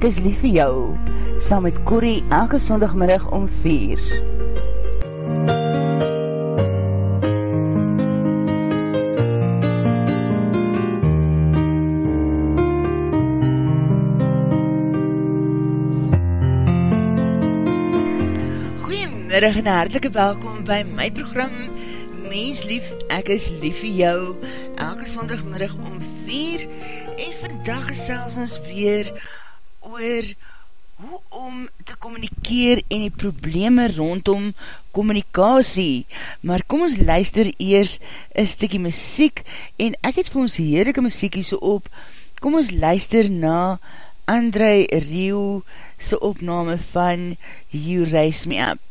Ek is lief vir jou, saam met Corrie elke sondagmiddag om 4. Goeiemiddag en hartelike welkom by my program Menslief, ek is lief vir jou, elke sondagmiddag om 4 en vandag gesels ons weer oor hoe om te communikeer en die probleme rondom communicatie. Maar kom ons luister eers een stikkie muziek en ek het vir ons heerlijke muziekie so op. Kom ons luister na André Rieu sy opname van You Raise Me Up.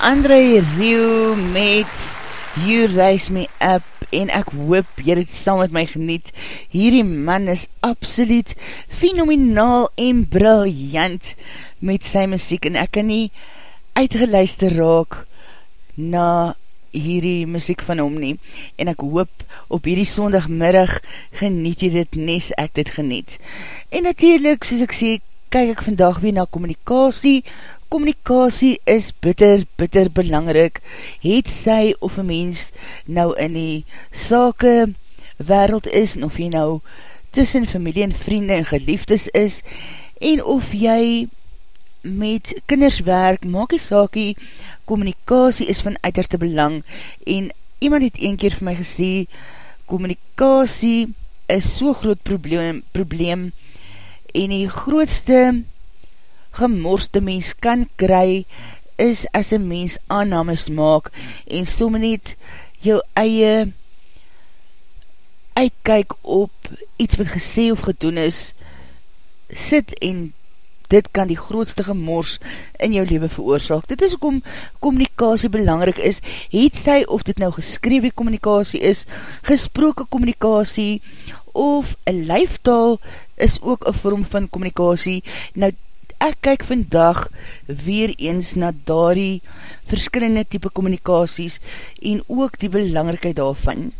André Rieu met You Raise Me Up en ek hoop jy het saam met my geniet. Hierdie man is absoluut fenomenaal en briljant met sy muziek en ek kan nie uitgeluister raak na hierdie muziek van hom nie. En ek hoop op hierdie sondagmiddag geniet jy dit nes ek dit geniet. En natuurlijk, soos ek sê, kyk ek vandag weer na communicatie. Communicatie is bitter, bitter belangrik. Het sy of een mens nou in die sake wereld is, en of jy nou tussen familie en vriende en geliefdes is, en of jy met kinders werk, maak die sakie, communicatie is van uiterste belang, en iemand het een keer vir my gesê, communicatie is so groot probleem, probleem en die grootste gemorste mens kan kry, is as een mens aannames maak, en som net jou eie uitkyk op iets wat gesê of gedoen is, sit en dit kan die grootste gemors in jou leven veroorzaak. Dit is ook om communicatie belangrijk is, het sy of dit nou geskrewe communicatie is, gesproke communicatie, of een lijftaal is ook een vorm van communicatie. Nou, ek kyk vandag weer eens na daardie verskillende type communicaties en ook die belangrikheid daarvan.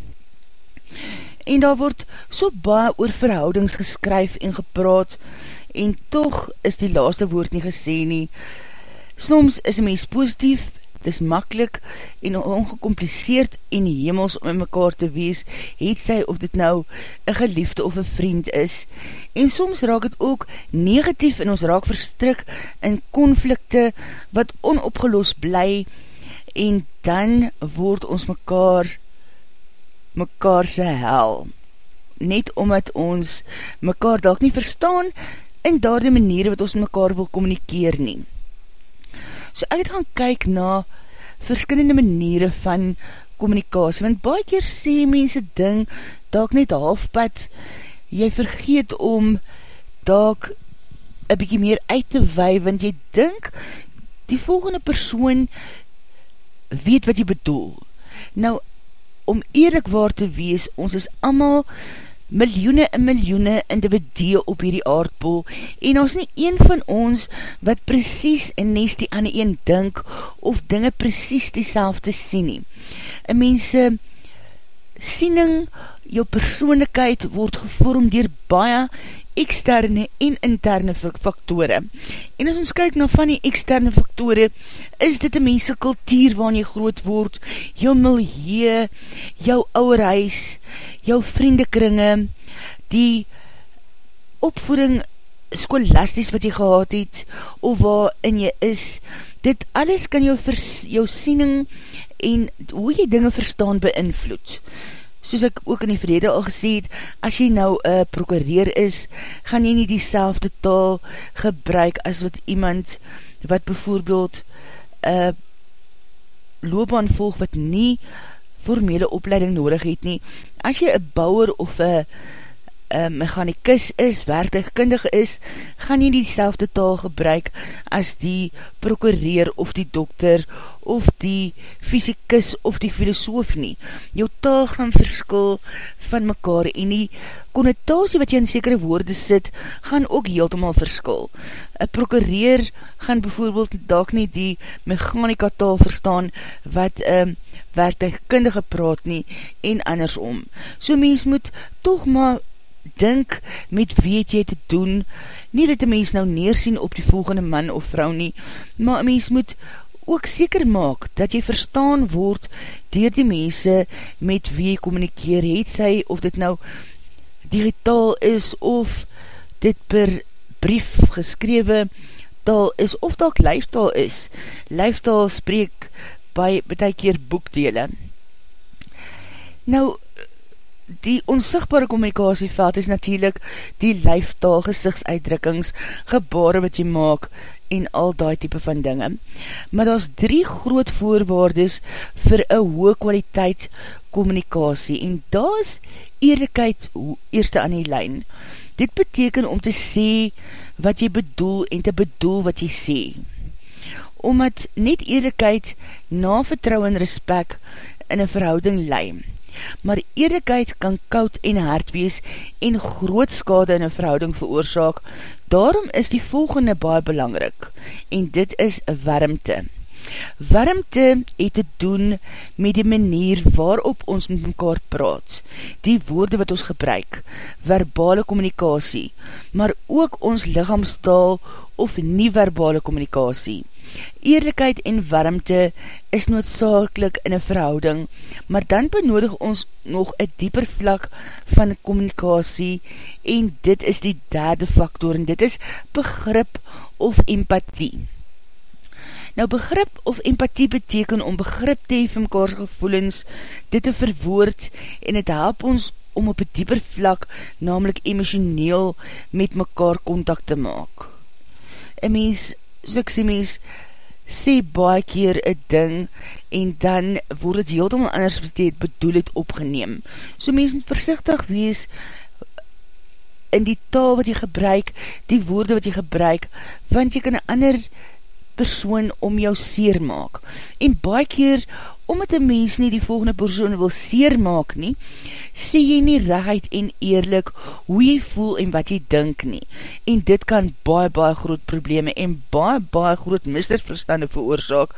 En daar word so baie oor verhoudings geskryf en gepraat, en toch is die laaste woord nie gesê nie. Soms is een mens positief, het is makkelijk en ongecompliceerd en hemels om in mekaar te wees, het sy of dit nou een geliefde of een vriend is. En soms raak het ook negatief en ons raak verstrik in konflikte wat onopgelost bly en dan word ons mekaar mekaar sy hel. Net omdat ons mekaar dalk nie verstaan, in daar die maniere wat ons mekaar wil communikeer nie. So ek het gaan kyk na verskillende maniere van communicatie, want baie keer sê mense ding, dalk net halfpad, jy vergeet om dalk een bykie meer uit te wei, want jy dink, die volgende persoon weet wat jy bedoel. Nou, om eerlijk waar te wees, ons is allemaal miljoene en miljoene individue op hierdie aardbol en ons nie een van ons wat precies en nes die ander een dink of dinge precies die selfde sien nie. Een mense siening, jou persoonlikheid word gevorm dier baie externe en interne faktore. En as ons kyk na van die externe faktore, is dit een mense kultuur waarin jy groot word, jou milieu, jou ouwerhuis, jou vriendekringe, die opvoeding skolasties wat jy gehad het, of waarin jy is, dit alles kan jou, jou siening en hoe jy dinge verstaan beïnvloed. Soos ek ook in die verlede al gesê het, as jy nou een uh, prokureer is, gaan jy nie die selfde taal gebruik as wat iemand wat bijvoorbeeld uh, loopbaan volg wat nie formele opleiding nodig het nie. As jy een bouwer of een mechanikus is, werktuigkundig is, gaan jy die selfde taal gebruik as die prokureer of die dokter of die fysikus of die filosoof nie. Jou taal gaan verskil van mekaar en die konnotatie wat jy in sekere woorde sit, gaan ook heeltemaal verskil. Een prokureer gaan bijvoorbeeld dalk nie die mechanika taal verstaan wat um, werktuigkundige praat nie en andersom. So mens moet toch maar dink met weet jy te doen, nie dat die mens nou neersien op die volgende man of vrou nie, maar mens moet ook seker maak dat jy verstaan word dier die mense met wie jy communikeer, het sy of dit nou digitaal is of dit per brief geskrewe taal is of dat lijftaal is. Lijftaal spreek by betek keer boekdele. Nou, die onsigbare communicatieveld is natuurlijk die lijftaal, gezichtsuitdrukkings, gebare wat jy maak en al die type van dinge. Maar daar is drie groot voorwaardes vir een hoë kwaliteit communicatie en daar is eerlijkheid eerste aan die lijn. Dit beteken om te sê wat jy bedoel en te bedoel wat jy sê. omdat net eerlijkheid na vertrouw en respect in een verhouding leim. Maar eerlijkheid kan koud en hard wees en groot skade in een verhouding veroorzaak, daarom is die volgende baie belangrik, en dit is warmte. Warmte het te doen met die manier waarop ons met mekaar praat, die woorde wat ons gebruik, verbale communicatie, maar ook ons lichaamstaal of nie-verbale communicatie. Eerlijkheid en warmte is noodzakelik in een verhouding, maar dan benodig ons nog een dieper vlak van communicatie en dit is die derde factor en dit is begrip of empathie. Nou begrip of empathie beteken om begrip te hee van mekaars gevoelens, dit te verwoord en het help ons om op een dieper vlak, namelijk emotioneel, met mekaar contact te maak. Een mens, so ek sê mens, sê baie keer een ding en dan word het heel anders wat het bedoel het opgeneem. So mens moet versichtig wees in die taal wat jy gebruik, die woorde wat jy gebruik, want jy kan een ander persoon om jou seer maak. En baie keer, omdat een mens nie die volgende persoon wil seer maak nie, sê jy nie recht en eerlik hoe jy voel en wat jy dink nie. En dit kan baie, baie groot probleme en baie, baie groot misverstande veroorzaak,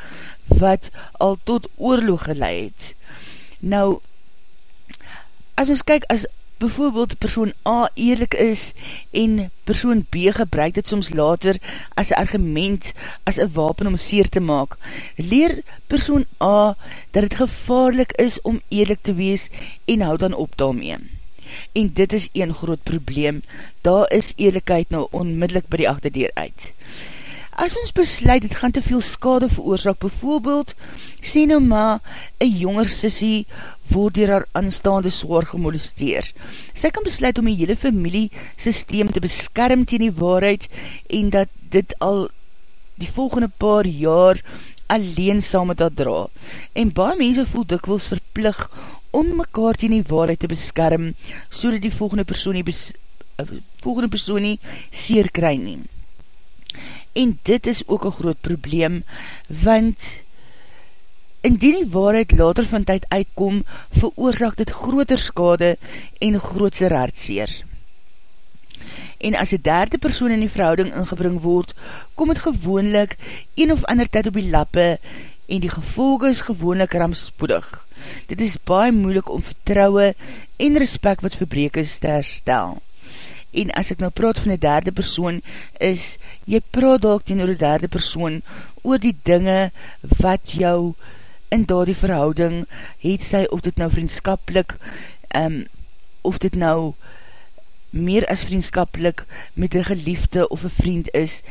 wat al tot oorlog geleid. Nou, as ons kyk, as bijvoorbeeld persoon A eerlijk is en persoon B gebruik dit soms later as een argument, as een wapen om seer te maak, leer persoon A dat het gevaarlik is om eerlijk te wees en hou dan op daarmee. En dit is een groot probleem, daar is eerlijkheid nou onmiddellik by die achterdeur uit. As ons besluit, het gaan te veel skade veroorzaak, bijvoorbeeld, sê nou maar, een jonger sissie word dier haar aanstaande zwaar gemolesteer. Sy kan besluit om die hele familiesysteem te beskerm teen die waarheid en dat dit al die volgende paar jaar alleen saam met haar dra. En baie mense voel dikwils verplig om mekaar teen die waarheid te beskerm so dat die volgende persoon nie, bes, uh, volgende persoon nie seer kry neem. En dit is ook een groot probleem, want Indien die waarheid later van tyd uitkom, veroorzaak dit groter skade en grootse hartseer. En as die derde persoon in die verhouding ingebring word, kom het gewoonlik een of ander tyd op die lappe en die gevolge is gewoonlik ramspoedig. Dit is baie moeilik om vertrouwe en respect wat verbreek is te herstel. En as ek nou praat van die derde persoon, is jy praat ook teen oor die derde persoon oor die dinge wat jou in daar die verhouding, het sy of dit nou vriendskapelik, um, of dit nou meer as vriendskapelik met een geliefde of een vriend is,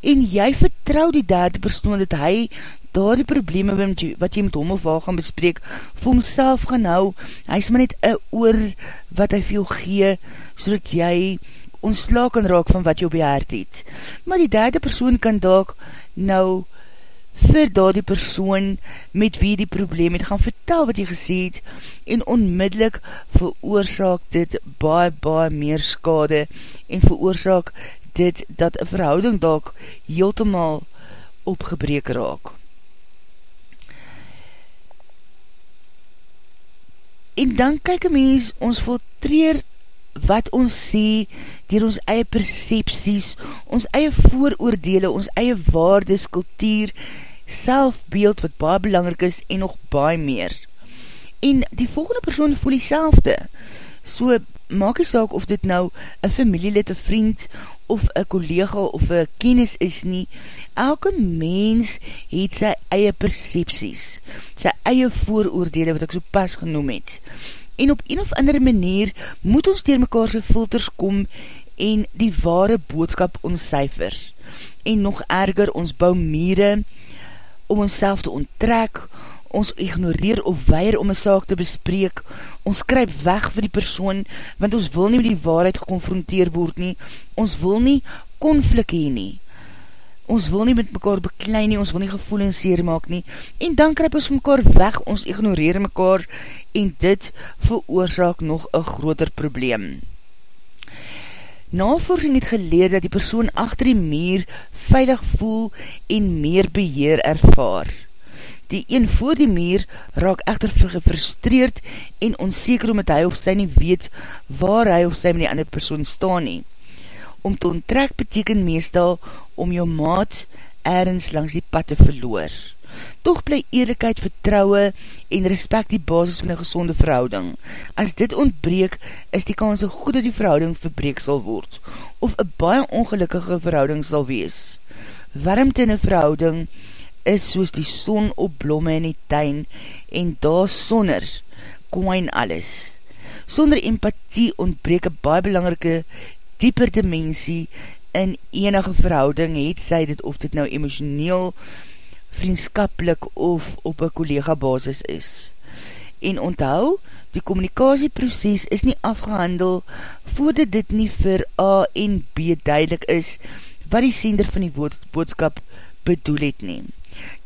en jy vertrou die derde persoon dat hy daar die probleme wat jy, wat jy met hom of haar gaan bespreek, vir homself gaan hou, hy is maar net een oor wat hy vir jou gee, so dat jy ontsla kan raak van wat jy op jy hart het. Maar die derde persoon kan daak nou vir daar die persoon met wie die probleem het, gaan vertel wat jy gesê het, en onmiddellik veroorzaak dit baie, baie meer skade, en veroorzaak dit dat een verhouding daak heeltemaal opgebreek raak. En dan kyk een mens, ons voltreer wat ons sê, dier ons eie percepties, ons eie vooroordele, ons eie waardes, kultuur, selfbeeld wat baie belangrik is en nog baie meer. En die volgende persoon voel die selfde. So maak die saak of dit nou een familielid, een vriend of een collega of een kennis is nie. Elke mens het sy eie percepties, sy eie vooroordele wat ek so pas genoem het. En op een of andere manier moet ons dier mekaarse filters kom en die ware boodskap ons cijfer. En nog erger, ons bou mire, om ons te onttrek, ons ignoreer of weier om een saak te bespreek, ons kryp weg vir die persoon, want ons wil nie met die waarheid geconfronteer word nie, ons wil nie konflik heen nie, ons wil nie met mekaar beklein nie, ons wil nie gevoel en seer maak nie, en dan kryp ons mekaar weg, ons ignoreer mekaar, en dit veroorzaak nog een groter probleem. Navorsing het geleer dat die persoon achter die meer veilig voel en meer beheer ervaar. Die een voor die meer raak echter gefrustreerd en onzeker omdat hy of sy nie weet waar hy of sy met die ander persoon staan nie. Om te onttrek beteken meestal om jou maat ergens langs die pad te verloor. Toch bly eerlijkheid, vertrouwe en respect die basis van een gezonde verhouding. As dit ontbreek, is die kans goed dat die verhouding verbreek sal word, of een baie ongelukkige verhouding sal wees. Warmte in een verhouding is soos die son op blomme in die tuin en daar sonder kwijn alles. Sonder empathie ontbreek een baie belangrike dieper dimensie in enige verhouding het sy dit of dit nou emotioneel, vriendskapelik of op een collega basis is. En onthou, die communicatieproces is nie afgehandel voordat dit nie vir A en B duidelik is wat die sender van die boodskap bedoel het neem.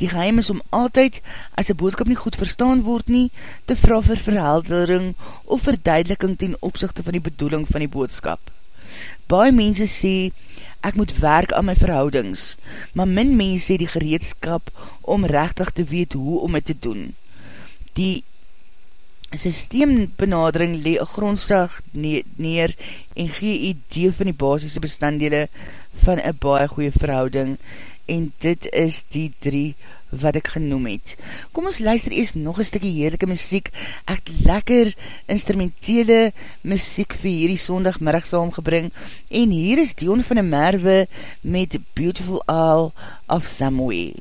Die geheim is om altyd, as een boodskap nie goed verstaan word nie, te vraag vir verheldering of verduideliking ten opzichte van die bedoeling van die boodskap. Baie mense sê, ek moet werk aan my verhoudings, maar min mense sê die gereedskap om rechtig te weet hoe om het te doen. Die systeembenadering lee een grondslag neer en gee idee van die basisse bestanddele van een baie goeie verhouding en dit is die drie wat ek genoem het. Kom ons luister eers nog een stikkie heerlijke muziek, echt lekker instrumentele muziek vir hierdie sondagmiddag saamgebring, en hier is Dion van der Merwe met Beautiful Isle of Samoe.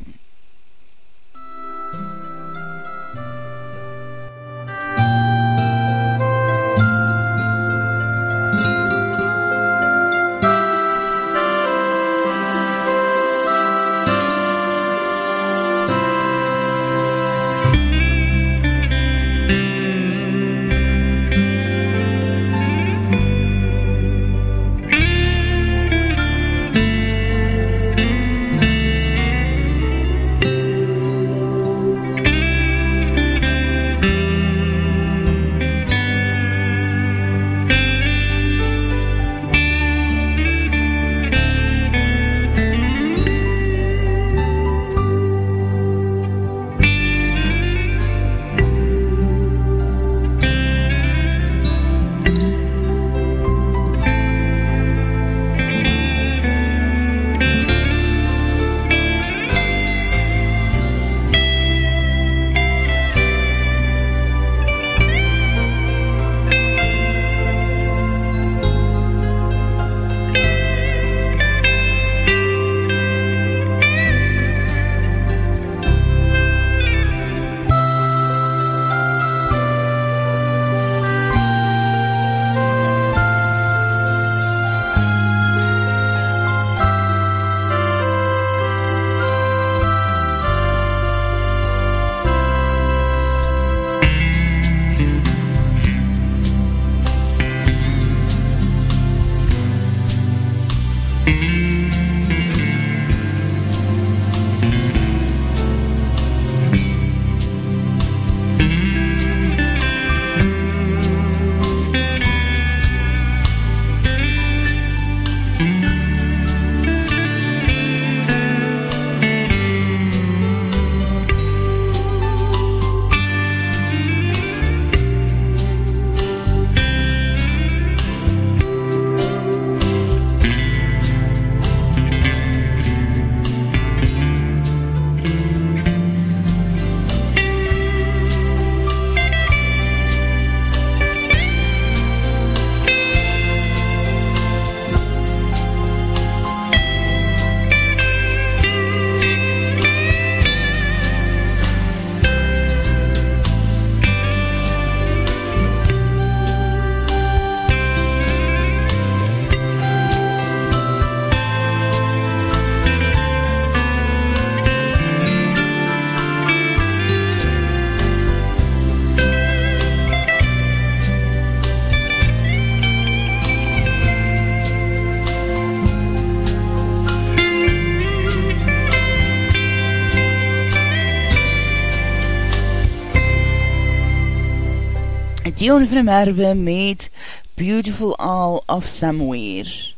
Dion van der Merwe met Beautiful All of Somewhere.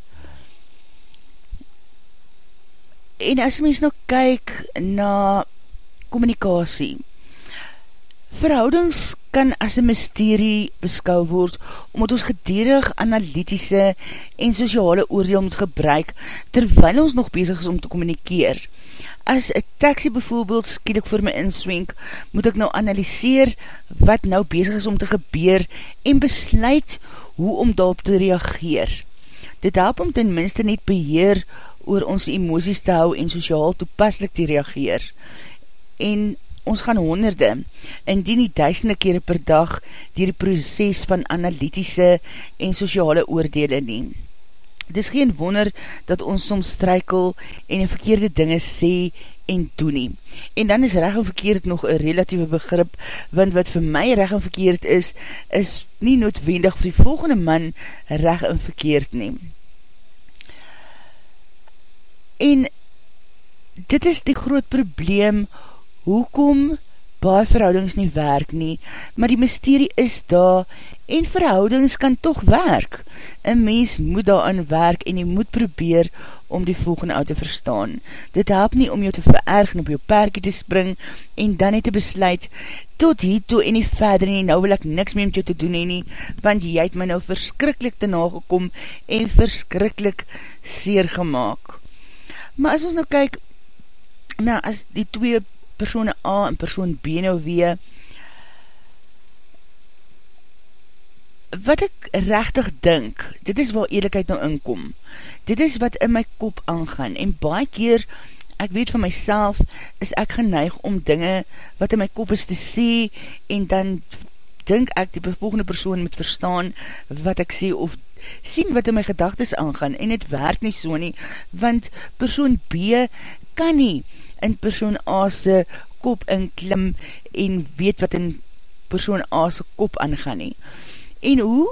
En as mens nou kyk na communicatie, verhoudings kan as een mysterie beskou word, omdat ons gedierig analytische en sociale oordeel moet gebruik, terwyl ons nog bezig is om te communikeer. As een taxi bijvoorbeeld skielik voor my inswenk, moet ek nou analyseer wat nou bezig is om te gebeur en besluit hoe om daarop te reageer. Dit help om ten minste net beheer oor ons emoties te hou en sociaal toepaslik te reageer. En ons gaan honderde, indien die duisende kere per dag, dier die proces van analytische en sociale oordele neem. Het is geen wonder dat ons soms strykel en in verkeerde dinge sê en doen nie. En dan is reg en verkeerd nog een relatieve begrip, want wat vir my reg en verkeerd is, is nie noodwendig vir die volgende man reg en verkeerd neem. En dit is die groot probleem, hoekom baie verhoudings nie werk nie, maar die mysterie is daar, en verhoudings kan toch werk. Een mens moet daar aan werk, en jy moet probeer om die volgende uit te verstaan. Dit help nie om jou te vererg en op jou perkie te spring, en dan nie te besluit, tot hier toe en nie verder nie, nou wil ek niks meer met jou te doen nie, want jy het my nou verskrikkelijk te nagekom, en verskrikkelijk seer gemaakt. Maar as ons nou kyk, nou as die twee persoon A en persoon B nou wee, wat ek rechtig dink, dit is waar eerlijkheid nou inkom. Dit is wat in my kop aangaan. En baie keer, ek weet van myself, is ek geneig om dinge wat in my kop is te sê, en dan dink ek die volgende persoon moet verstaan wat ek sê, of sien wat in my gedagtes aangaan en het werk nie so nie, want persoon B kan nie in persoon A se kop inklim en weet wat in persoon A se kop aangaan nie. En hoe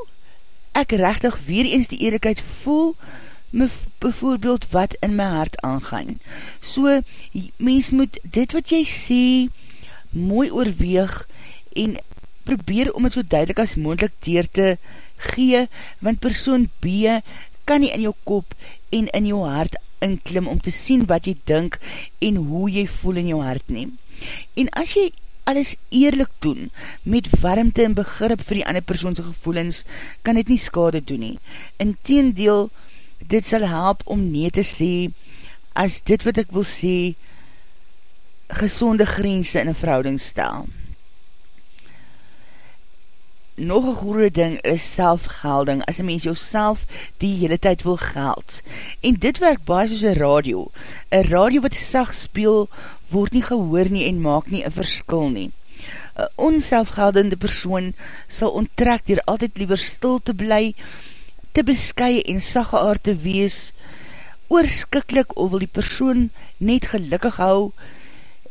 ek rechtig weer eens die eerlijkheid voel, my bijvoorbeeld wat in my hart aangaan. So, mens moet dit wat jy sê, mooi oorweeg en probeer om het so duidelik as moendlik teer te gee, want persoon B kan nie in jou kop en in jou hart inklim om te sien wat jy dink en hoe jy voel in jou hart neem. En as jy alles eerlik doen, met warmte en begrip vir die ander persoonse gevoelens, kan dit nie skade doen nie. In teendeel, dit sal help om nie te sê, as dit wat ek wil sê, gezonde grense in een verhouding stel nog een goede ding is selfgelding, as een mens jou self die hele tyd wil geld. En dit werk baie soos een radio. Een radio wat sag speel, word nie gehoor nie en maak nie een verskil nie. Een onselfgeldende persoon sal onttrek dier altyd liever stil te bly, te beskye en sagge aard te wees, oorskiklik of wil die persoon net gelukkig hou,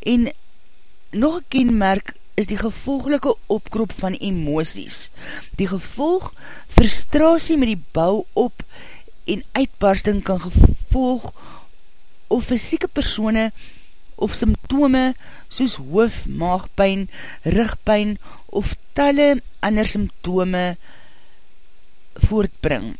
en nog een kenmerk is die gevolgelike opkrop van emoties. Die gevolg, frustratie met die bou op en uitbarsting kan gevolg of fysieke persone of symptome soos hoof, maagpijn, rugpijn of talle ander symptome voortbring.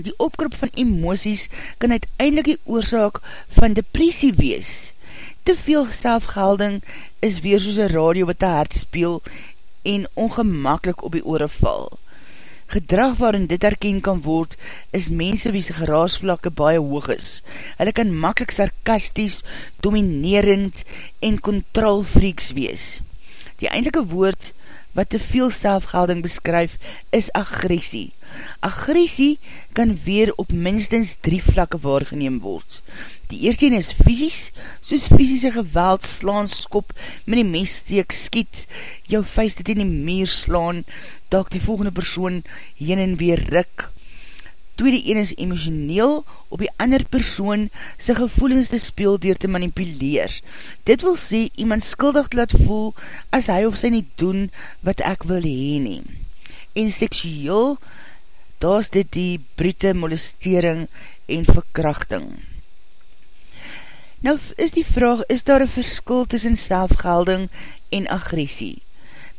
Die opkrop van emoties kan uiteindelik die oorzaak van depressie wees. Te veel selfgelding is weer soos een radio wat te hard speel en ongemakkelijk op die oore val. Gedrag waarin dit herken kan word, is mense wie sy geraasvlakke baie hoog is. Hulle kan makkelijk sarkasties, dominerend en controlfreaks wees. Die eindelike woord wat te veel selfgelding beskryf, is agressie. Agressie kan weer op minstens drie vlakke waargeneem word. Die eerste een is fysisk, soos fysische geweld, slaan, skop, met die mes steek, skiet, jou vuist het in die meer slaan, dat die volgende persoon heen en weer rik. Tweede een is emotioneel, op die ander persoon sy gevoelens te speel dier te manipuleer. Dit wil sê, iemand skuldig laat voel, as hy of sy nie doen wat ek wil heen neem. En seksueel, daar is dit die brute molestering en verkrachting. Nou is die vraag, is daar een verskil tussen selfgelding en agressie?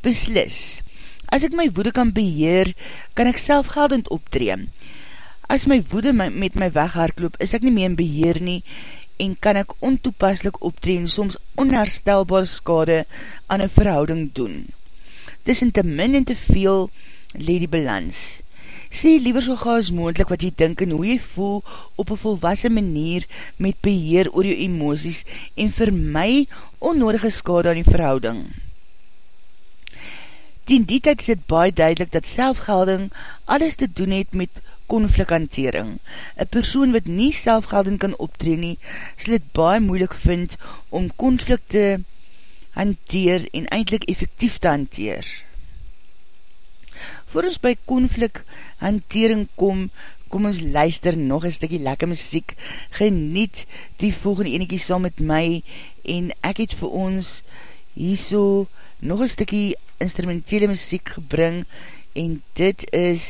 Beslis, as ek my woede kan beheer, kan ek selfgeldend optreem. As my woede my, met my weghaarkloop, is ek nie meer in beheer nie en kan ek ontoepaslik optreen soms onherstelbare skade aan een verhouding doen. Tussen te min en te veel leed die balans. Sê liever so gaas moendlik wat jy dink en hoe jy voel op een volwassen manier met beheer oor jou emoties en vir my onnodige skade aan die verhouding. Tien die tijd is het baie duidelik dat selfgelding alles te doen het met konflikhantering. Een persoon wat nie selfgelding kan optree nie, sal het baie moeilik vind om konflik te hanteer en eindelijk effectief te hanteer. Voor ons by konflik hantering kom, kom ons luister nog een stikkie lekker muziek, geniet die volgende eniekie saam met my en ek het vir ons hierso nog een stikkie instrumentele muziek gebring en dit is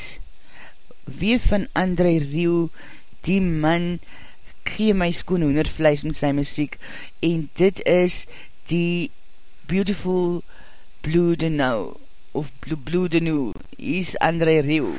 wie van André Rieu, die man, gee my skoon hoendervleis met sy muziek, en dit is die Beautiful Blue de Nou, of Blue, Blue de Nou, hier is André Rieu.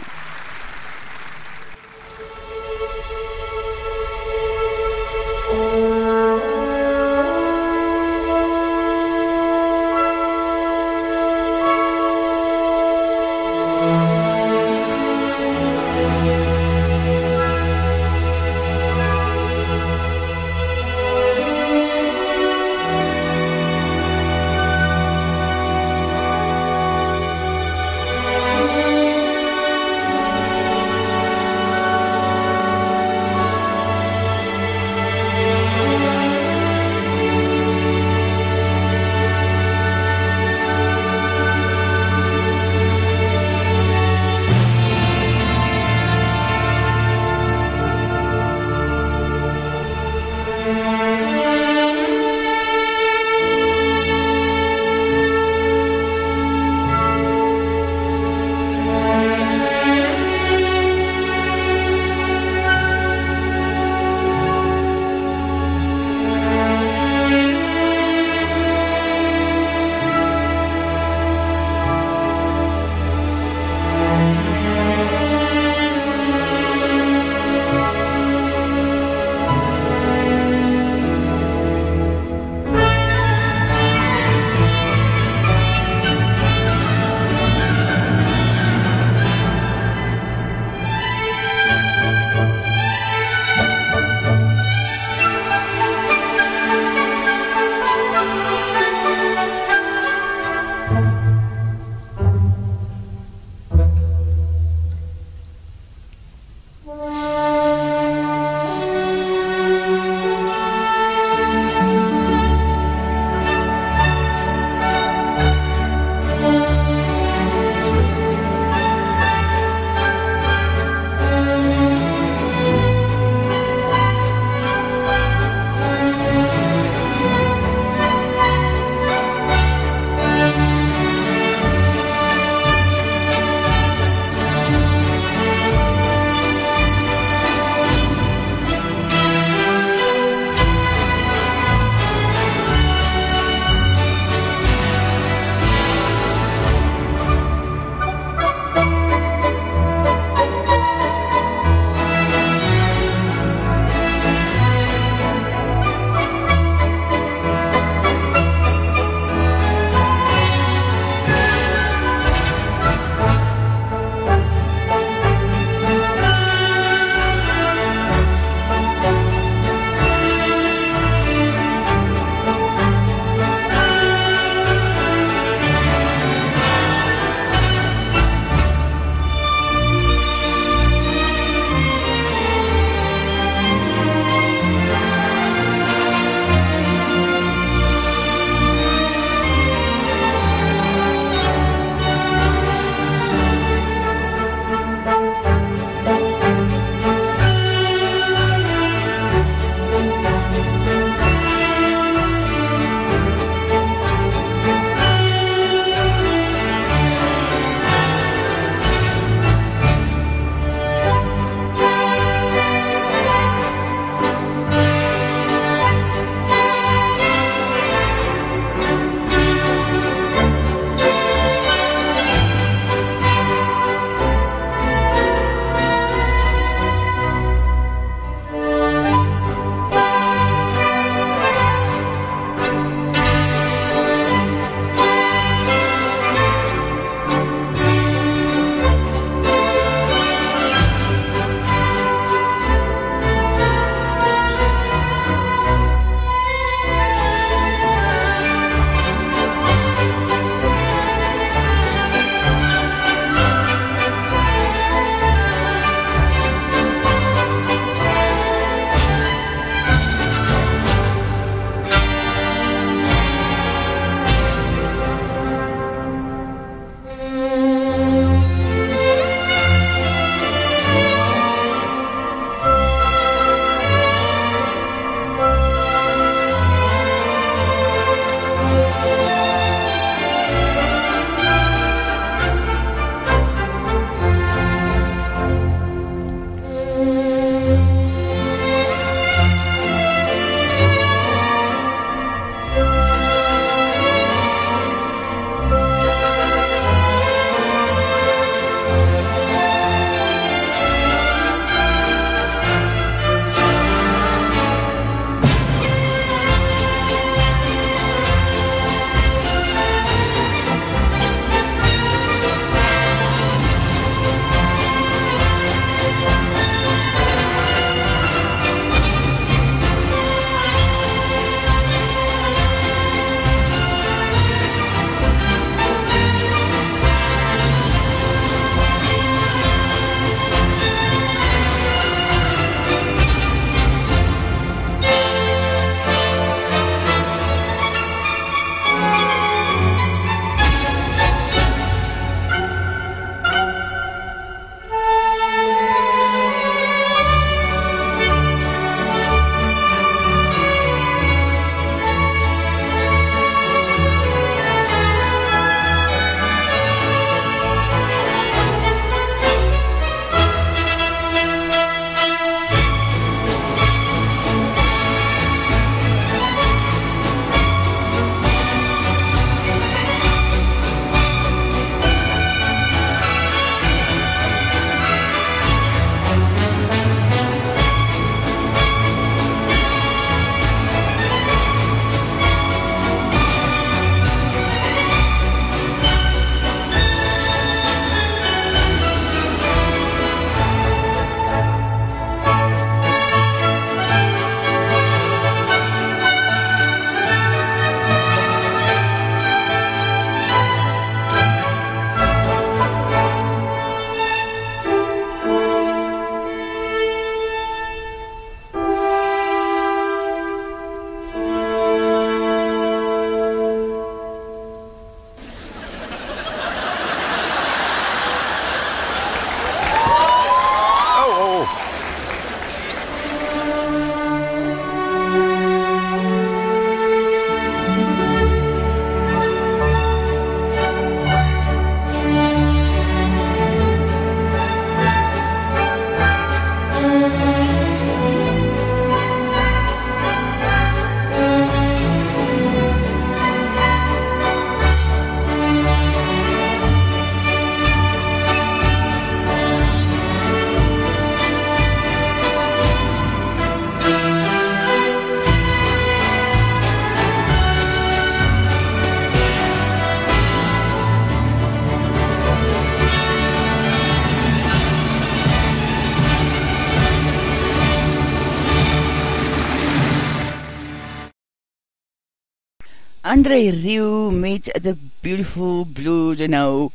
André Rieu met The Beautiful Blue to Know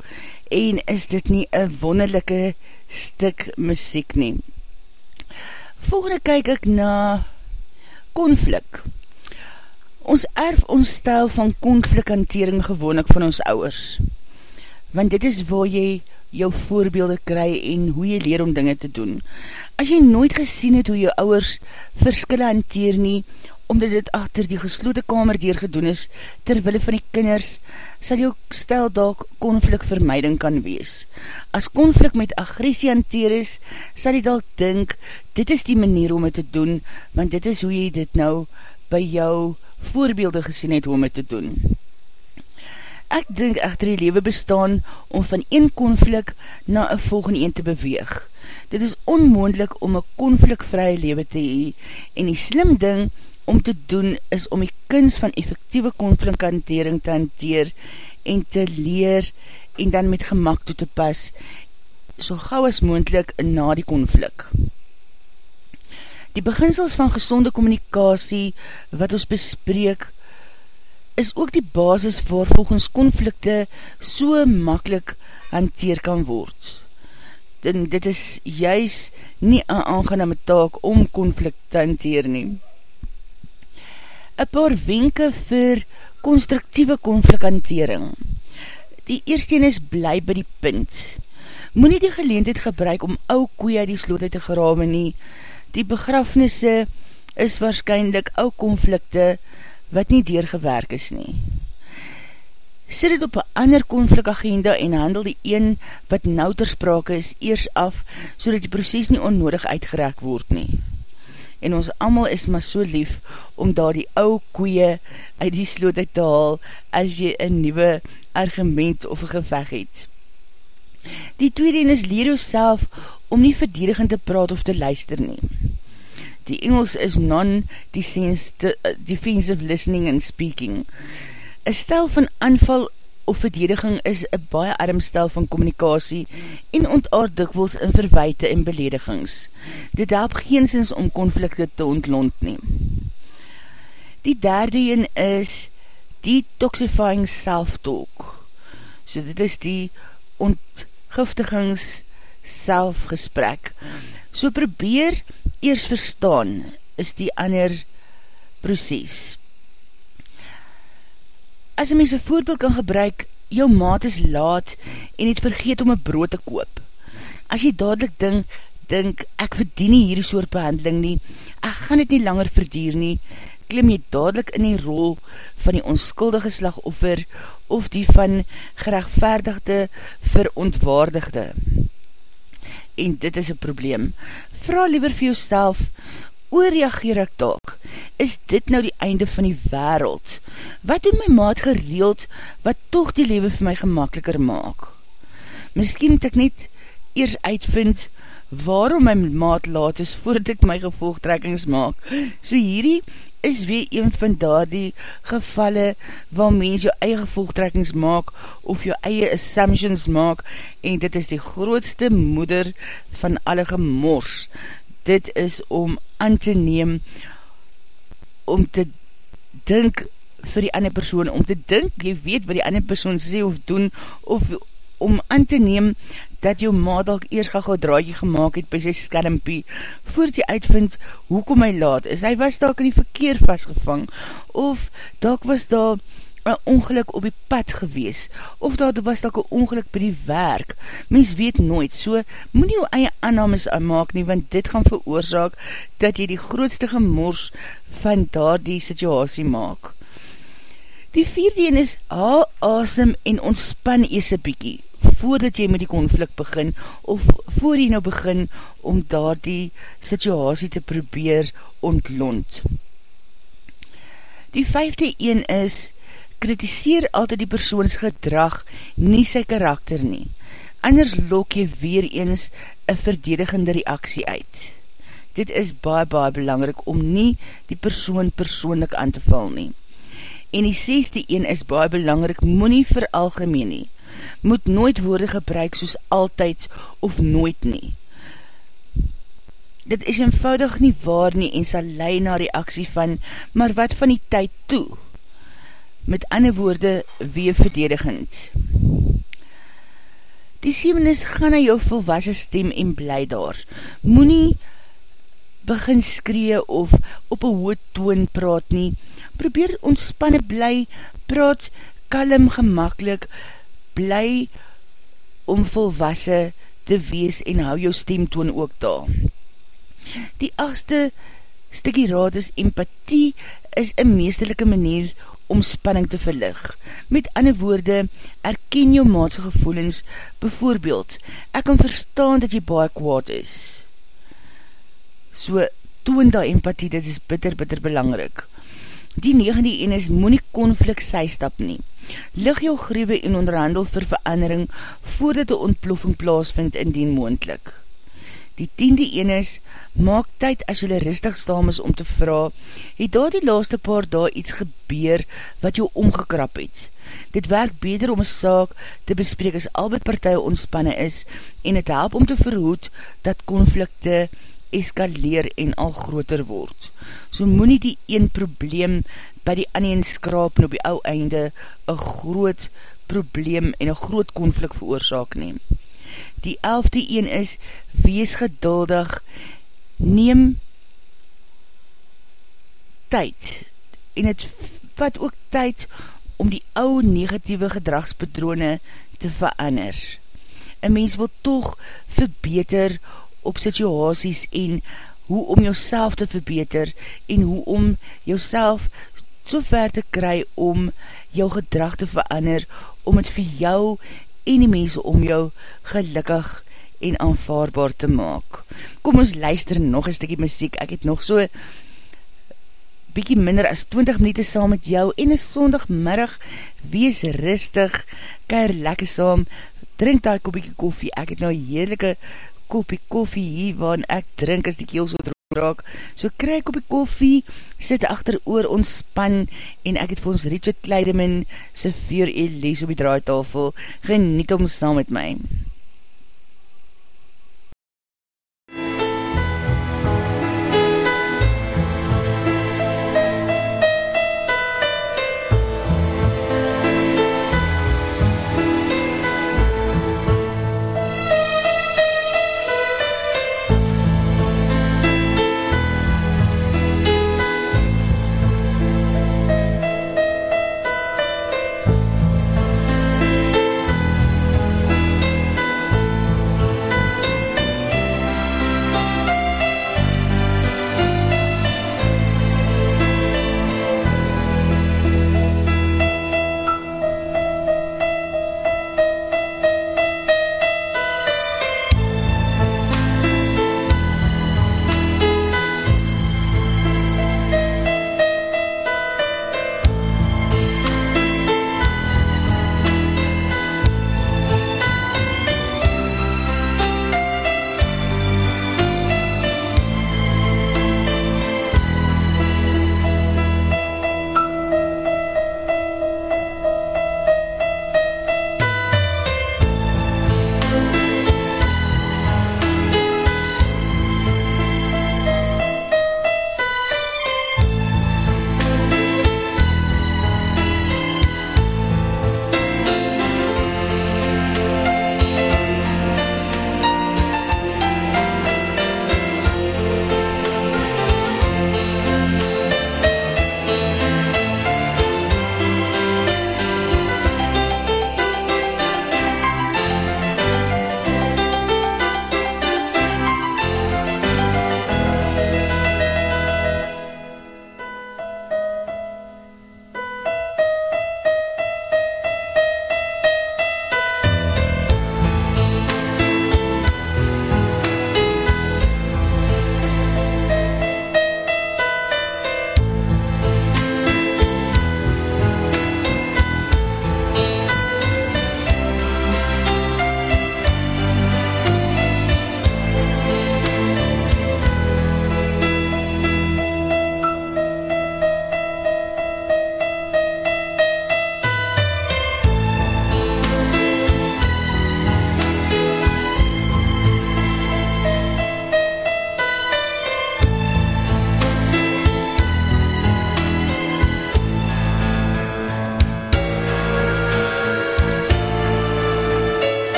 en is dit nie een wonderlijke stuk muziek nie. Volgende kyk ek na konflik. Ons erf ons stijl van konflikhantering gewoon ek van ons ouwers. Want dit is waar jy jou voorbeelde kry en hoe jy leer om dinge te doen. As jy nooit gesien het hoe jou ouwers verskille hanteer nie, omdat dit achter die geslote kamer deurgedoen is, terwille van die kinders, sal jou stel dalk konflikvermeiding kan wees. As konflik met agressie hanteer is, sal jy dalk dink, dit is die manier om het te doen, want dit is hoe jy dit nou by jou voorbeelde gesien het om het te doen. Ek dink echter die lewe bestaan om van een konflik na een volgende een te beweeg. Dit is onmoendlik om een konflikvrije lewe te hee en die slim ding om te doen is om die kunst van effectieve konflikhantering te hanteer en te leer en dan met gemak toe te pas so gauw as moendlik na die konflik. Die beginsels van gezonde communicatie wat ons bespreek is ook die basis waar volgens konflikte so makkelijk hanteer kan word. En dit is juist nie een aangename taak om konflikt te hanteer neem een paar wenke vir constructieve konflikhantering. Die eerste is bly by die punt. Moe nie die geleendheid gebruik om ou koeie die sloot uit te grawe nie. Die begrafnisse is waarschijnlijk ou konflikte wat nie deurgewerk is nie. Sit het op een ander konflikagenda en handel die een wat nou ter sprake is eers af, so die proces nie onnodig uitgerek word nie en ons amal is maar so lief om daar die ou koeie uit die sloot uit te haal as jy een nieuwe argument of geveg het. Die tweede is leer jou self om nie verdedigend te praat of te luister nie. Die Engels is non-defensive listening and speaking. Een stel van aanval of verdediging is een baie arm stel van communicatie en ontaard dikwels in verwijte en beledigings. Dit help geensins om konflikte te ontlont neem. Die derde een is detoxifying self-talk. So dit is die ontgiftigings selfgesprek. So probeer eers verstaan is die ander proces as een mens een voorbeeld kan gebruik, jou maat is laat en het vergeet om een brood te koop. As jy dadelijk dink, dink, ek verdien nie hierdie soort behandeling nie, ek gaan het nie langer verdier nie, klim jy dadelijk in die rol van die onskuldige slagoffer of die van gerechtvaardigde verontwaardigde. En dit is een probleem. Vraag liever vir jouself, oorreageer ek taak? Is dit nou die einde van die wereld? Wat doen my maat gereeld, wat toch die lewe vir my gemakkeliker maak? Miskien moet ek net eers uitvind, waarom my maat laat is, voordat ek my gevolgtrekkings maak. So hierdie is weer een van daar die gevalle waar mens jou eie gevolgtrekkings maak of jou eie assumptions maak en dit is die grootste moeder van alle gemors dit is om aan te neem, om te dink vir die ander persoon, om te dink, jy weet wat die ander persoon sê of doen, of om aan te neem, dat jou maat al eers gaan gauw draadje gemaakt het by sy skermpie, voordat jy uitvind, hoekom hy laat is, hy was daar in die verkeer vastgevang, of daar was daar een ongeluk op die pad gewees, of dat was dat een ongeluk by die werk, mens weet nooit, so moet nie jou eie aannames aanmaak nie, want dit gaan veroorzaak, dat jy die grootste gemors van daar die situasie maak. Die vierde een is, haal asem en ontspan ees een bykie, voordat jy met die konflik begin, of voor jy nou begin, om daar die situasie te probeer ontlont. Die vijfde een is, kritiseer altyd die persoons gedrag, nie sy karakter nie. Anders lok jy weer eens een verdedigende reaksie uit. Dit is baie, baie belangrik om nie die persoon persoonlik aan te val nie. En die sêste een is baie belangrik, moet nie vir algemeen nie. Moet nooit woorde gebruik soos altyd of nooit nie. Dit is eenvoudig nie waar nie en sal lei na reaksie van, maar wat van die tyd toe? Met ander woorde weer verdedigend. Die siemenis gaan na jou volwassen stem en bly daar. Moe nie begin skree of op een hoed toon praat nie. Probeer ontspanne bly, praat kalm gemakkelijk, bly om volwassen te wees en hou jou stemtoon ook daar. Die achtste stikkie raad is empathie is een meesterlijke manier om spanning te verlig. Met ander woorde, erken jou maatse gevoelens, bijvoorbeeld, ek kan verstaan dat jy baie kwaad is. So, toon daar empathie, dit is bitter, bitter belangrik. Die negende een is, moet nie konflik sy stap nie. Lig jou grewe en onderhandel vir verandering, voordat die ontploffing plaasvind indien moendlik. Die tiende een is, maak tyd as jylle rustig saam is om te vraag, het daar die laaste paar daar iets gebeur wat jou omgekrap het. Dit werk beter om een saak te bespreek as albei partij ontspanne is en het help om te verhoed dat konflikte eskaleer en al groter word. So moet nie die een probleem by die ander skraap en op die ou einde een groot probleem en een groot konflik veroorzaak neem. Die elfde een is, wees geduldig, neem tyd, en het vat ook tyd om die ou negatieve gedragspatrone te verander. Een mens wil toch verbeter op situasies en hoe om jouself te verbeter en hoe om jouself so ver te kry om jou gedrag te verander, om het vir jou en die mense om jou gelukkig en aanvaarbaar te maak. Kom ons luister nog een stukkie muziek, ek het nog so bykie minder as 20 minuut saam met jou en een sondagmiddag, wees rustig, keir lekker saam, drink daar kopiekie koffie, ek het nou heerlijke kopie koffie hier, waarin ek drink as die keel so raak, so kry ek op die koffie, sit achter oor ontspan, en ek het vir ons Richard Kleideman sy vier e lees op die draaitafel, geniet om saam met my.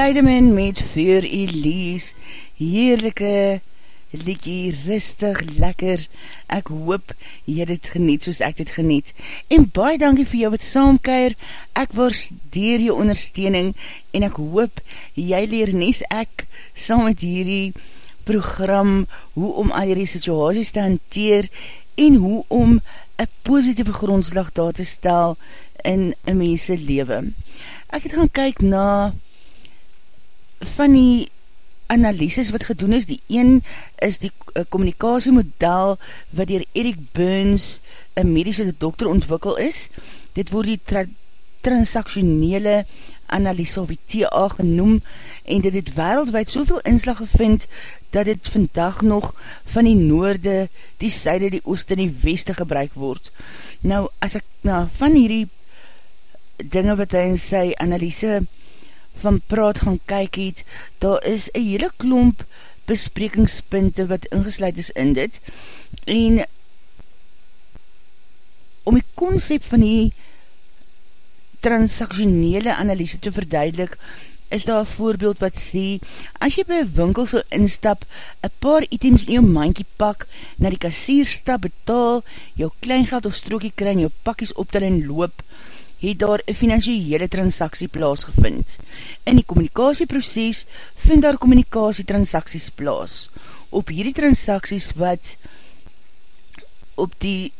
Kleideman met Voor Elise, heerlijke liekie, rustig, lekker, ek hoop jy dit geniet soos ek dit geniet, en baie dankie vir jou wat saamkeir, ek waardeer jou ondersteuning, en ek hoop jy leer nes ek saam met hierdie program, hoe om al hierdie situasies te hanteer, en hoe om een positieve grondslag daar te stel in een mense leven. Ek het gaan kyk na van die analyses wat gedoen is, die een is die communicatiemodel wat dier Eric Burns, een medische dokter ontwikkel is, dit word die tra transactionele analyse of die TA genoem, en dit het wereldwijd soveel inslag gevind, dat dit vandag nog van die noorde, die syde, die ooste en die weste gebruik word. Nou, as ek na van hierdie dinge wat hy in sy analyse van praat gaan kyk het, daar is een hele klomp besprekingspunte wat ingesluid is in dit, en om die concept van die transactionele analyse te verduidelik, is daar een voorbeeld wat sê, as jy by een winkel so instap, een paar items in jou mandje pak, na die kassier stap, betaal, jou kleingeld of strookie kry, jou pakkies optel en loop, het daar een financiële transaksie plaasgevind. In die communicatieproces vind daar communicatietransacties plaas. Op hierdie transacties wat op die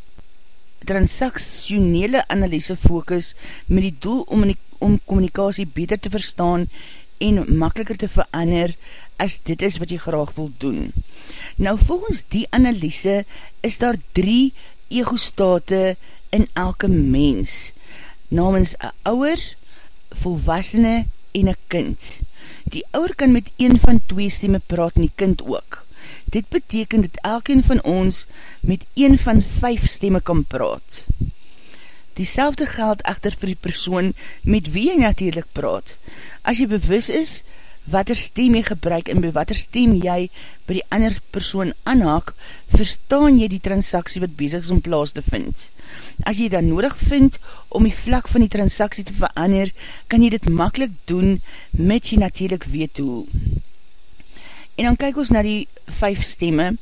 transactionele analyse focus met die doel om, die, om communicatie beter te verstaan en makkeliker te verander as dit is wat jy graag wil doen. Nou volgens die analyse is daar drie egostate in elke mens namens een ouwer, volwassene en een kind. Die ouwer kan met een van twee stemme praat en die kind ook. Dit beteken dat elkeen van ons met een van vyf stemme kan praat. Diezelfde geld echter vir die persoon met wie jy natuurlijk praat. As jy bewus is, wat er stem jy gebruik en by wat er stem jy by die ander persoon aanhaak, verstaan jy die transaksie wat bezig is om plaas te vind. As jy dan nodig vind om die vlak van die transaksie te verander, kan jy dit makkelijk doen met jy natuurlijk weet hoe. En dan kyk ons na die vijf stemme,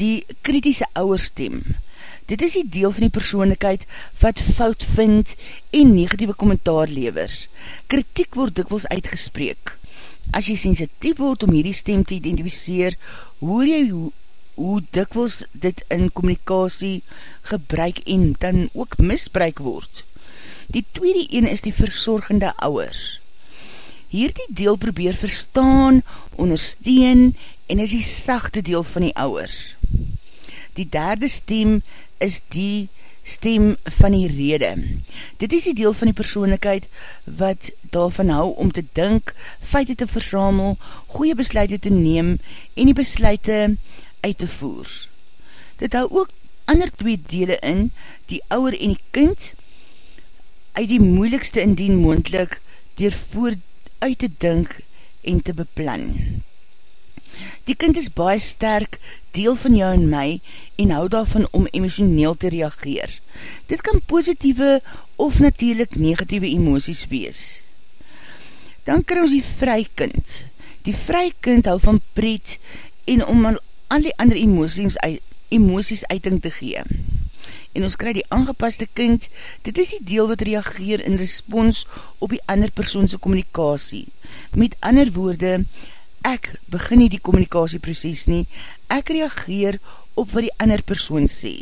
die kritische ouwerstem. Dit is die deel van die persoonlikheid wat fout vind en negatieve kommentaar lever. Kritiek word dikwels uitgespreek. As jy sensitief word om hierdie stem te identificeer, hoor jy hoe, hoe dikwels dit in communicatie gebruik en dan ook misbruik word. Die tweede een is die verzorgende ouwers. Hierdie deel probeer verstaan, ondersteun en is die sachte deel van die ouwers. Die derde stem is die stem van die rede. Dit is die deel van die persoonlikheid wat daarvan hou om te dink, feite te versamel, goeie besluite te neem en die besluite uit te voer. Dit hou ook ander twee dele in, die ouwer en die kind, uit die moeilikste indien moendlik, dier voor uit te dink en te beplan. Die kind is baie sterk, deel van jou en my, en hou daarvan om emotioneel te reageer. Dit kan positieve of natuurlijk negatieve emoties wees. Dan kan ons die vry kind. Die vry kind hou van pret en om al die ander emoties, emoties uiting te gee. En ons kry die aangepaste kind, dit is die deel wat reageer in respons op die ander persoonse communicatie. Met ander woorde, ek begin nie die communicatieproces nie, ek reageer op wat die ander persoon sê.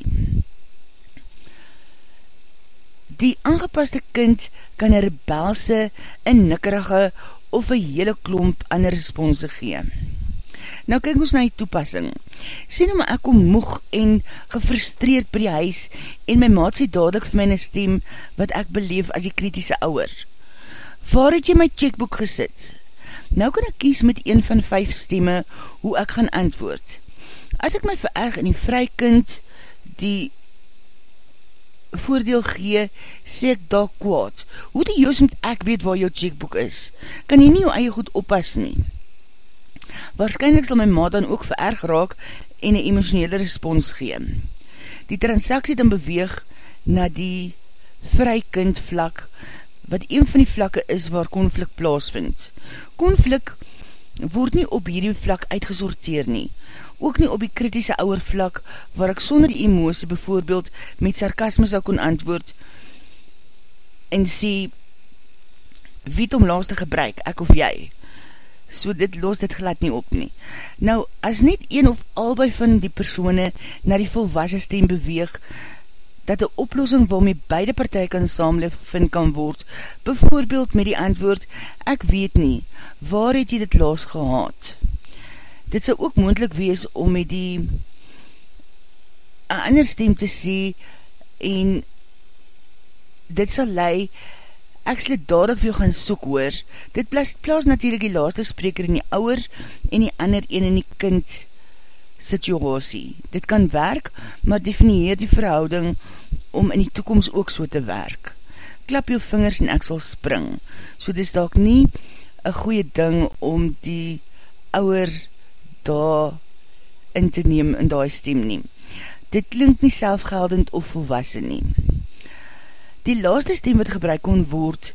Die aangepaste kind kan een rebelse, een nikkerige of een hele klomp ander response gee. Nou kyk ons na die toepassing. Sê nou maar ek kom moeg en gefrustreerd by die huis en my maat sê dadelijk vir my stem wat ek beleef as die kritische ouwer. Waar het jy my checkboek gesit? Nou kan ek kies met een van vijf stemme hoe ek gaan antwoord. As ek my vererg in die vrykind die voordeel gee, sê ek daar kwaad. Hoe die joos moet ek weet waar jou checkboek is? Kan jy nie jou eie goed oppas nie? Waarschijnlijk sal my ma dan ook vererg raak en een emotionele respons gee. Die transaksie dan beweeg na die vrykind vlak wat een van die vlakke is waar konflik plaasvind. Konflik word nie op hierdie vlak uitgesorteer nie, ook nie op die kritische ouwer vlak waar ek sonder die emosie bijvoorbeeld met sarkasme sal kon antwoord en sê wie het om laas te gebruik, ek of jy? So dit los dit glad nie op nie. Nou, as net een of albei van die persone na die volwassen stem beweeg, dat die oplossing waarmee beide partij kan saamleef vind kan word, bijvoorbeeld met die antwoord, ek weet nie, waar het jy dit laas gehad? Dit sal ook moendlik wees om met die ander stem te sê en dit sal lei ek sal het dadig vir jou gaan soek hoor, dit plaas, plaas natuurlijk die laaste spreker in die ouwer en die ander een in die kind situasie. Dit kan werk, maar definieer die verhouding om in die toekomst ook so te werk. Klap jou vingers en ek sal spring. So dit is dalk nie een goeie ding om die ouwer daar in te neem in die stem neem. Dit klink nie selfgeldend of volwassen neem. Die laaste stem wat gebruik kon word,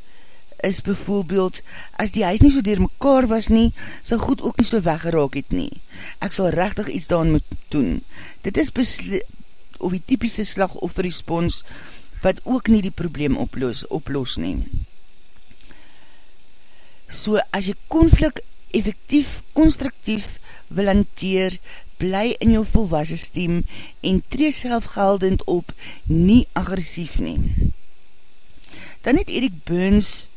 is bijvoorbeeld, as die huis nie so dier mekaar was nie, sal goed ook nie so weggeraak het nie. Ek sal rechtig iets daan moet doen. Dit is of die typische slagofferrespons, wat ook nie die probleem oplos, oplos neem. So, as jy konflik effectief, constructief wil hanteer, bly in jou volwassen stem en tree selfgeldend op, nie agressief neem dan het Erik Burns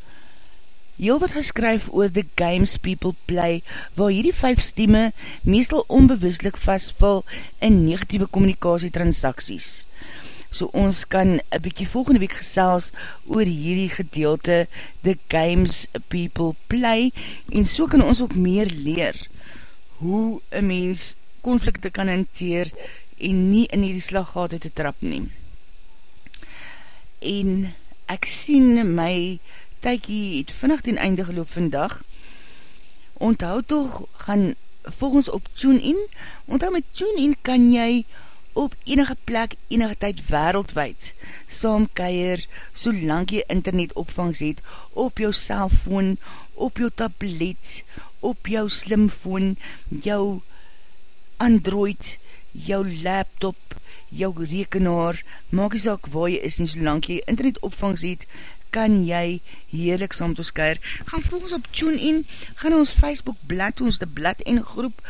heel wat geskryf oor The Games People Play, waar hierdie vijf stemme meestal onbewuslik vastval in negatieve communicatietransacties. So ons kan een bykie volgende week gesels oor hierdie gedeelte The Games People Play en so kan ons ook meer leer hoe een mens konflikte kan hanteer en nie in hierdie slaggate te trap neem. En ek sien my tykie het vinnig ten einde geloop vandag. Onthoud toch, gaan volgens op TuneIn, onthoud met TuneIn kan jy op enige plek, enige tyd wereldwijd saamkeier, solang jy internet opvangs het, op jou cellfoon, op jou tablet, op jou slimfoon, jou Android, jou laptop, jou rekenaar, maak jy saak waar jy is nie, solang jy internet opvangs het, kan jy heerlik saam met ons keir. Gaan volgens op TuneIn, gaan ons Facebook blad, ons de blad en groep,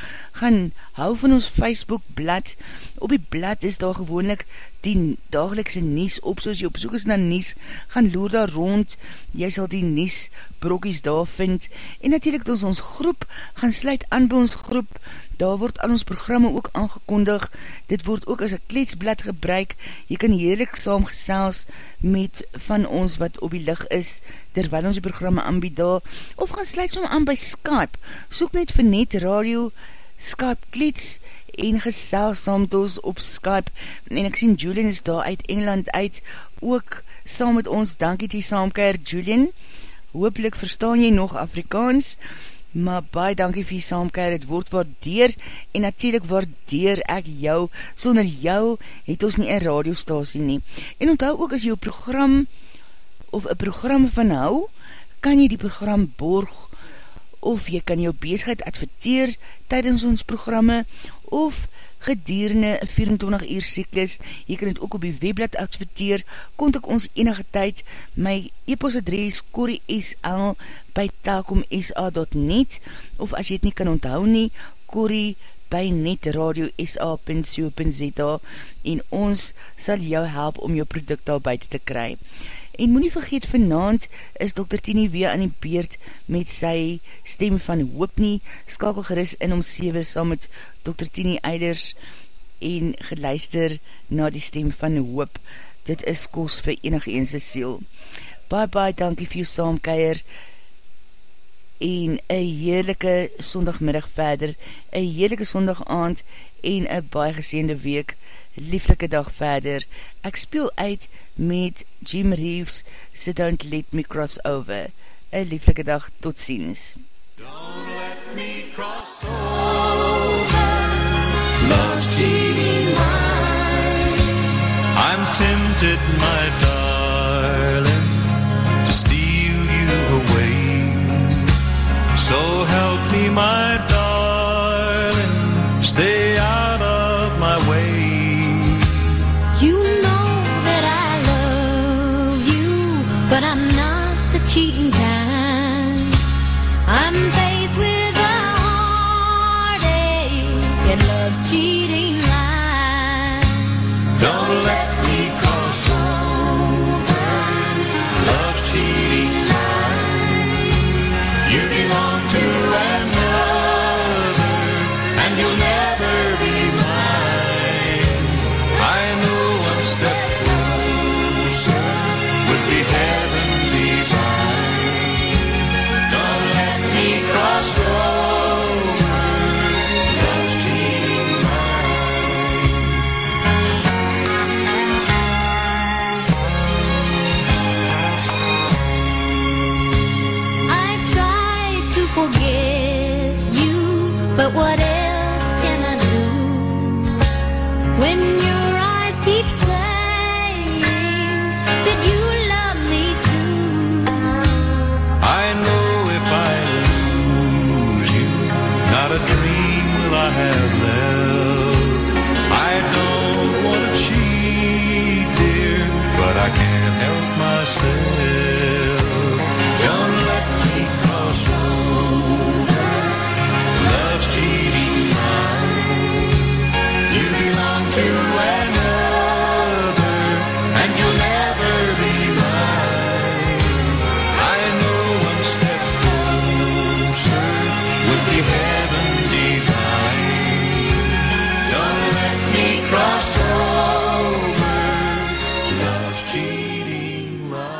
gaan hou van ons Facebook blad. Op die blad is daar gewoonlik die dagelikse nies op, soos jy op soek is na nies, gaan loer daar rond, jy sal die nies brokies daar vind, en natuurlijk ons ons groep, gaan sluit aan by ons groep, daar word al ons programme ook aangekondig, dit word ook as een kleedsblad gebruik, jy kan heerlik saamgesels met van ons wat op die lig is, terwyl ons die programme aanbied daar, of gaan sluit som aan by Skype, soek net vir net radio, Skype kleeds, en gesels saam met ons op Skype, en ek sien Julian is daar uit Engeland uit, ook saam met ons, dankie die saamkeer Julian, hoopelik verstaan jy nog Afrikaans, maar baie dankie vir die saamkeer, het word waardeer, en natuurlijk waardeer ek jou, sonder jou het ons nie een radiostasie nie. En onthou ook as jou program, of een program van hou, kan jy die program borg, of jy kan jou bezigheid adverteer tydens ons programme, of gedurende 24 uur cyklus, jy kan het ook op die webblad adverteer, kontak ons enige tyd, my e-post adres koriesl by telkomsa.net, of as jy het nie kan onthou nie, korie by netradio.sa.co.za en ons sal jou help om jou product al buiten te kry. En moet nie vergeet, vanavond is Dr. Tini weer aan die beerd met sy stem van hoop nie. Skakel geris in om 7 saam met Dr. Tini Eiders en geluister na die stem van hoop. Dit is kos vir enig eense siel. Bye bye, dankie vir jou saamkeier en een heerlijke sondagmiddag verder, een heerlijke sondag aand en een baie geseende week lieflijke dag verder. Ek speel uit met Jim Reeves, so Don't Let Me Cross Over. Een lieflijke dag, tot ziens. Don't let me cross over Love TV I'm tempted, my darling To steal you away So help me, my darling